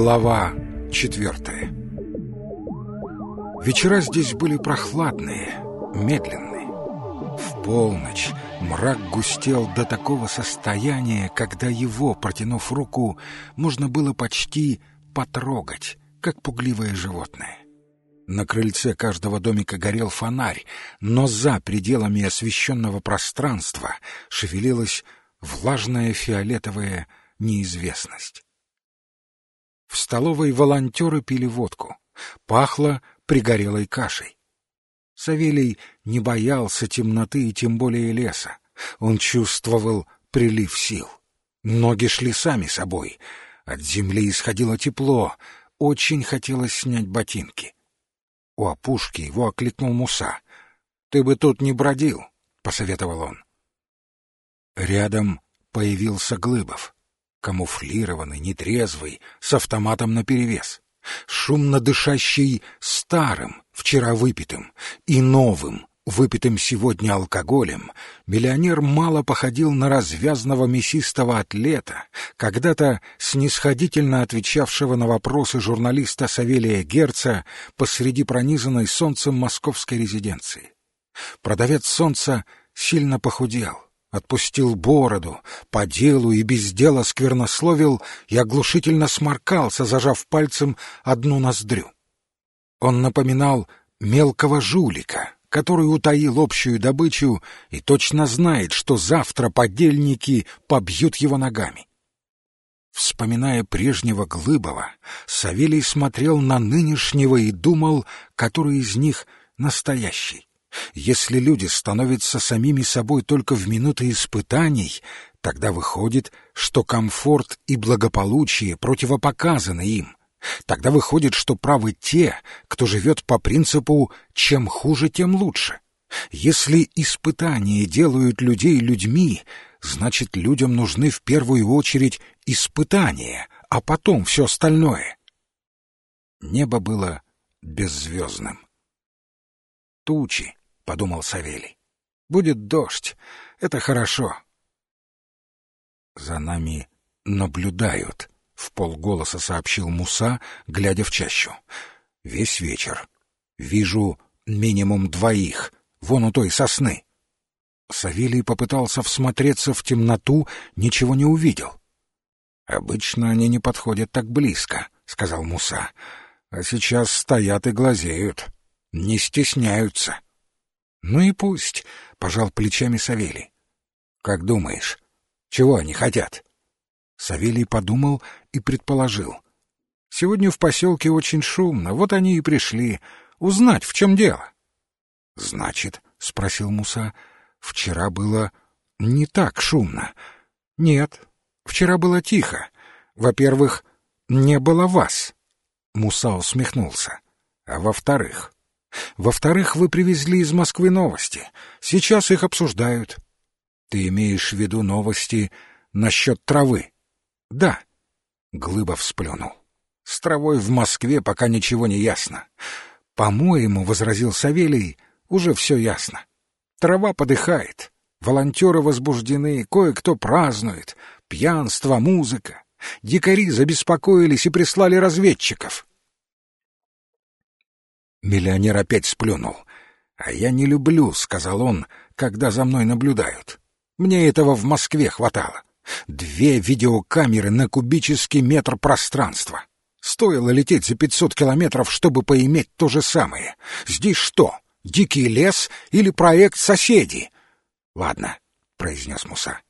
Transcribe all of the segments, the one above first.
Глава четвертая Вечера здесь были прохладные, медленные. В полночь мрак густел до такого состояния, когда его, протянув руку, можно было почти потрогать, как пугливое животное. На крыльце каждого домика горел фонарь, но за пределами освещенного пространства шевелилась влажная фиолетовая неизвестность. В столовой волонтеры пили водку. Пахло пригорелой кашей. Савелий не боялся темноты и тем более леса. Он чувствовал прилив сил. Ноги шли сами собой. От земли исходило тепло. Очень хотелось снять ботинки. У опушки его окликнул Муса. «Ты бы тут не бродил», — посоветовал он. Рядом появился Глыбов камуфлированный, нетрезвый, с автоматом наперевес, шумно дышащий старым, вчера выпитым, и новым, выпитым сегодня алкоголем, миллионер мало походил на развязного мясистого атлета, когда-то снисходительно отвечавшего на вопросы журналиста Савелия Герца посреди пронизанной солнцем московской резиденции. Продавец солнца сильно похудел, отпустил бороду, по делу и без дела сквернословил и оглушительно сморкался, зажав пальцем одну ноздрю. Он напоминал мелкого жулика, который утаил общую добычу и точно знает, что завтра подельники побьют его ногами. Вспоминая прежнего Глыбова, Савелий смотрел на нынешнего и думал, который из них настоящий. Если люди становятся самими собой только в минуты испытаний, тогда выходит, что комфорт и благополучие противопоказаны им. Тогда выходит, что правы те, кто живет по принципу «чем хуже, тем лучше». Если испытания делают людей людьми, значит, людям нужны в первую очередь испытания, а потом все остальное. Небо было беззвездным. Тучи, подумал Савелий. Будет дождь. Это хорошо. За нами наблюдают, в полголоса сообщил Муса, глядя в чащу. Весь вечер. Вижу минимум двоих, вон у той сосны. Савелий попытался всмотреться в темноту, ничего не увидел. «Обычно они не подходят так близко», — сказал Муса. «А сейчас стоят и глазеют. Не стесняются». Ну и пусть, пожал плечами Савелий. Как думаешь, чего они хотят? Савелий подумал и предположил. Сегодня в поселке очень шумно, вот они и пришли узнать, в чем дело. Значит, спросил Муса, вчера было не так шумно. Нет, вчера было тихо. Во-первых, не было вас. Муса усмехнулся. А во-вторых, во-вторых, вы привезли из Москвы новости. Сейчас их обсуждают. Ты имеешь в виду новости насчет травы? Да. Глыба всплюнул. С травой в Москве пока ничего не ясно. По-моему, — возразил Савелий, — уже все ясно. Трава подыхает, волонтеры возбуждены, кое-кто празднует, пьянство, музыка. Дикари забеспокоились и прислали разведчиков. Миллионер опять сплюнул. «А я не люблю», — сказал он, — «когда за мной наблюдают. Мне этого в Москве хватало. Две видеокамеры на кубический метр пространства. Стоило лететь за пятьсот километров, чтобы поиметь то же самое. Здесь что, дикий лес или проект соседей?» «Ладно», — произнес Муса.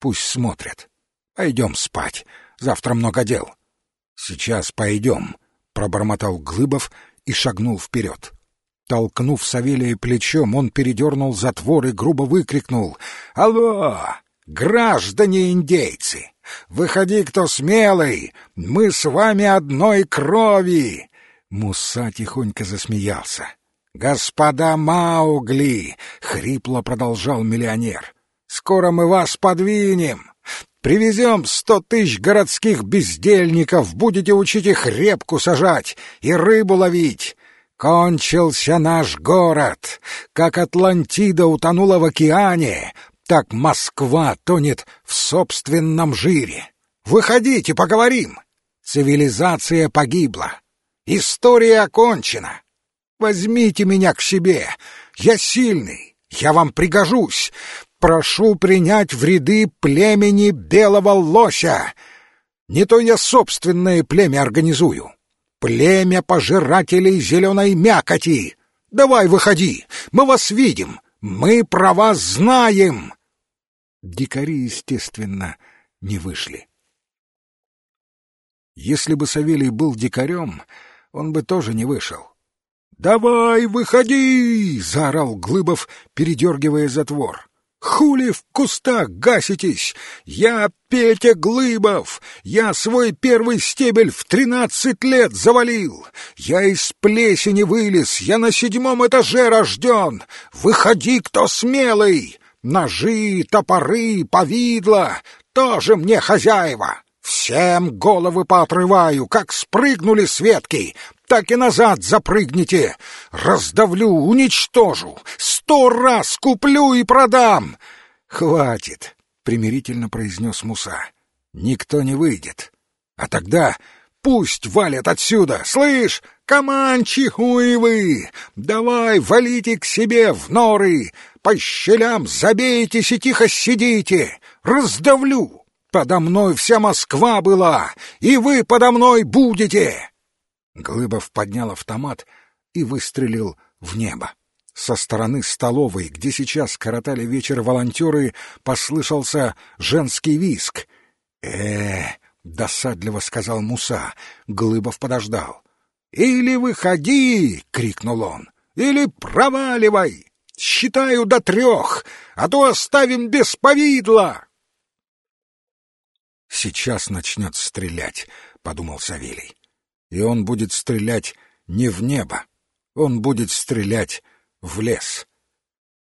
«Пусть смотрят. Пойдем спать. Завтра много дел». «Сейчас пойдем», — пробормотал Глыбов и шагнул вперед. Толкнув Савелия плечом, он передернул затвор и грубо выкрикнул «Алло! Граждане индейцы! Выходи, кто смелый! Мы с вами одной крови!» Муса тихонько засмеялся. «Господа Маугли!» — хрипло продолжал миллионер. «Скоро мы вас подвинем! Привезем сто тысяч городских бездельников, будете учить их репку сажать и рыбу ловить. Кончился наш город. Как Атлантида утонула в океане, так Москва тонет в собственном жире. Выходите, поговорим. Цивилизация погибла. История окончена. Возьмите меня к себе. Я сильный. Я вам пригожусь. Прошу принять в ряды племени белого лося. Не то я собственное племя организую. Племя пожирателей зеленой мякоти. Давай, выходи, мы вас видим, мы про вас знаем. Дикари, естественно, не вышли. Если бы Савелий был дикарем, он бы тоже не вышел. «Давай, выходи!» — заорал Глыбов, передергивая затвор. Хули в кустах гаситесь? Я Петя Глыбов. Я свой первый стебель в тринадцать лет завалил. Я из плесени вылез. Я на седьмом этаже рожден. Выходи, кто смелый. Ножи, топоры, повидло. Тоже мне хозяева. Всем головы поотрываю, как спрыгнули с ветки, так и назад запрыгните. Раздавлю, уничтожу, сто раз куплю и продам. Хватит, примирительно произнес Муса. Никто не выйдет. А тогда пусть валят отсюда. Слышь, команчи хуевы, давай валите к себе в норы, по щелям забейтесь и тихо сидите. Раздавлю. Подо мной вся Москва была, и вы подо мной будете!» Глыбов поднял автомат и выстрелил в небо. Со стороны столовой, где сейчас коротали вечер волонтеры, послышался женский виск. э досадливо сказал Муса. Глыбов подождал. «Или выходи!» — крикнул он. «Или проваливай! Считаю до трех, а то оставим без повидла!» сейчас начнет стрелять, — подумал Савелий. И он будет стрелять не в небо, он будет стрелять в лес.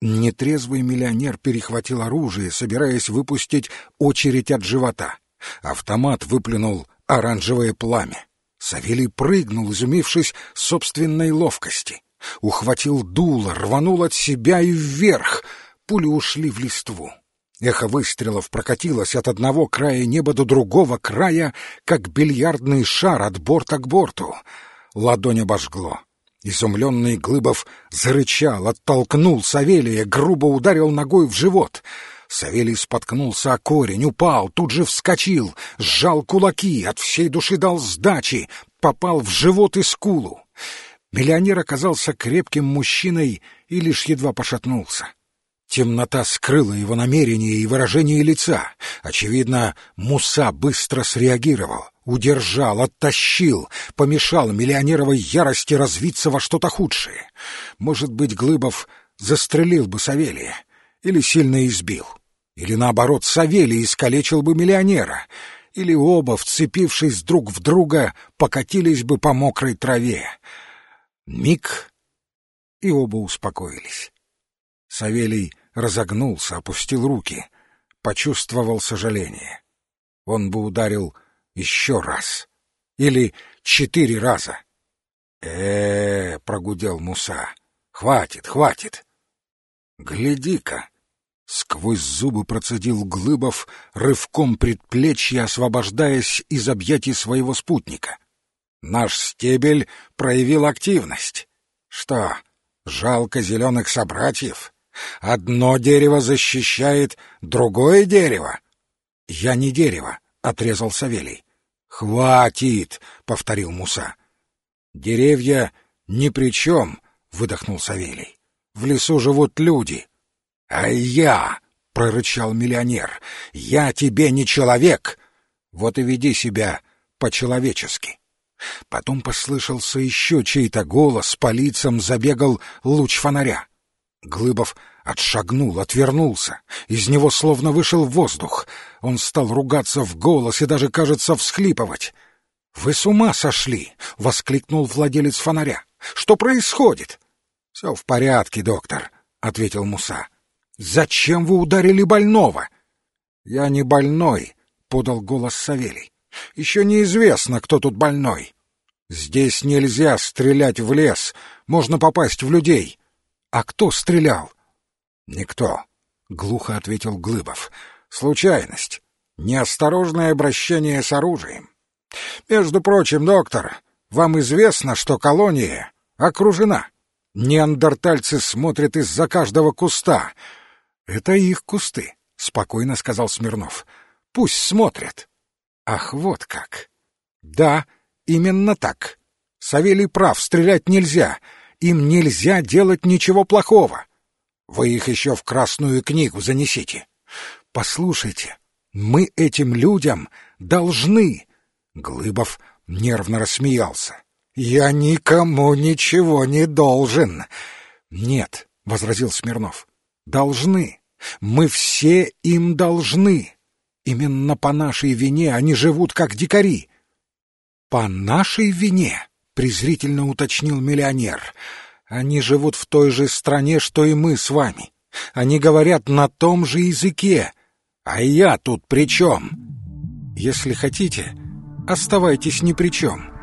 Нетрезвый миллионер перехватил оружие, собираясь выпустить очередь от живота. Автомат выплюнул оранжевое пламя. Савелий прыгнул, изумившись собственной ловкости. Ухватил дуло, рванул от себя и вверх. Пули ушли в листву. Эхо выстрелов прокатилось от одного края неба до другого края, как бильярдный шар от борта к борту. Ладонь обожгло. Изумленный Глыбов зарычал, оттолкнул Савелия, грубо ударил ногой в живот. Савелий споткнулся о корень, упал, тут же вскочил, сжал кулаки, от всей души дал сдачи, попал в живот и скулу. Миллионер оказался крепким мужчиной и лишь едва пошатнулся. Темнота скрыла его намерение и выражение лица. Очевидно, Муса быстро среагировал, удержал, оттащил, помешал миллионеровой ярости развиться во что-то худшее. Может быть, Глыбов застрелил бы Савелия или сильно избил. Или, наоборот, Савелий искалечил бы миллионера. Или оба, вцепившись друг в друга, покатились бы по мокрой траве. Миг, и оба успокоились. Савелий разогнулся, опустил руки, почувствовал сожаление. Он бы ударил еще раз. Или четыре раза. э, -э прогудел Муса. «Хватит, хватит!» «Гляди-ка!» — сквозь зубы процедил Глыбов, рывком предплечья освобождаясь из объятий своего спутника. «Наш стебель проявил активность. Что, жалко зеленых собратьев?» Одно дерево защищает другое дерево. — Я не дерево, — отрезал Савелий. — Хватит, — повторил Муса. — Деревья ни при чем, — выдохнул Савелий. — В лесу живут люди. — А я, — прорычал миллионер, — я тебе не человек. Вот и веди себя по-человечески. Потом послышался еще чей-то голос, по лицам забегал луч фонаря. Глыбов отшагнул, отвернулся. Из него словно вышел воздух. Он стал ругаться в голос и даже, кажется, всхлипывать. «Вы с ума сошли!» — воскликнул владелец фонаря. «Что происходит?» «Все в порядке, доктор», — ответил Муса. «Зачем вы ударили больного?» «Я не больной», — подал голос Савелий. «Еще неизвестно, кто тут больной. Здесь нельзя стрелять в лес, можно попасть в людей». «А кто стрелял?» «Никто», — глухо ответил Глыбов. «Случайность. Неосторожное обращение с оружием. Между прочим, доктор, вам известно, что колония окружена. Неандертальцы смотрят из-за каждого куста. Это их кусты, спокойно сказал Смирнов. Пусть смотрят. Ах, вот как. Да, именно так. Савелий прав, стрелять нельзя. Им нельзя делать ничего плохого. Вы их еще в Красную книгу занесите. Послушайте, мы этим людям должны. Глыбов нервно рассмеялся. Я никому ничего не должен. Нет, возразил Смирнов. Должны. Мы все им должны. Именно по нашей вине они живут как дикари. По нашей вине, презрительно уточнил миллионер. Они живут в той же стране, что и мы с вами. Они говорят на том же языке. А я тут при чем? Если хотите, оставайтесь ни при чем.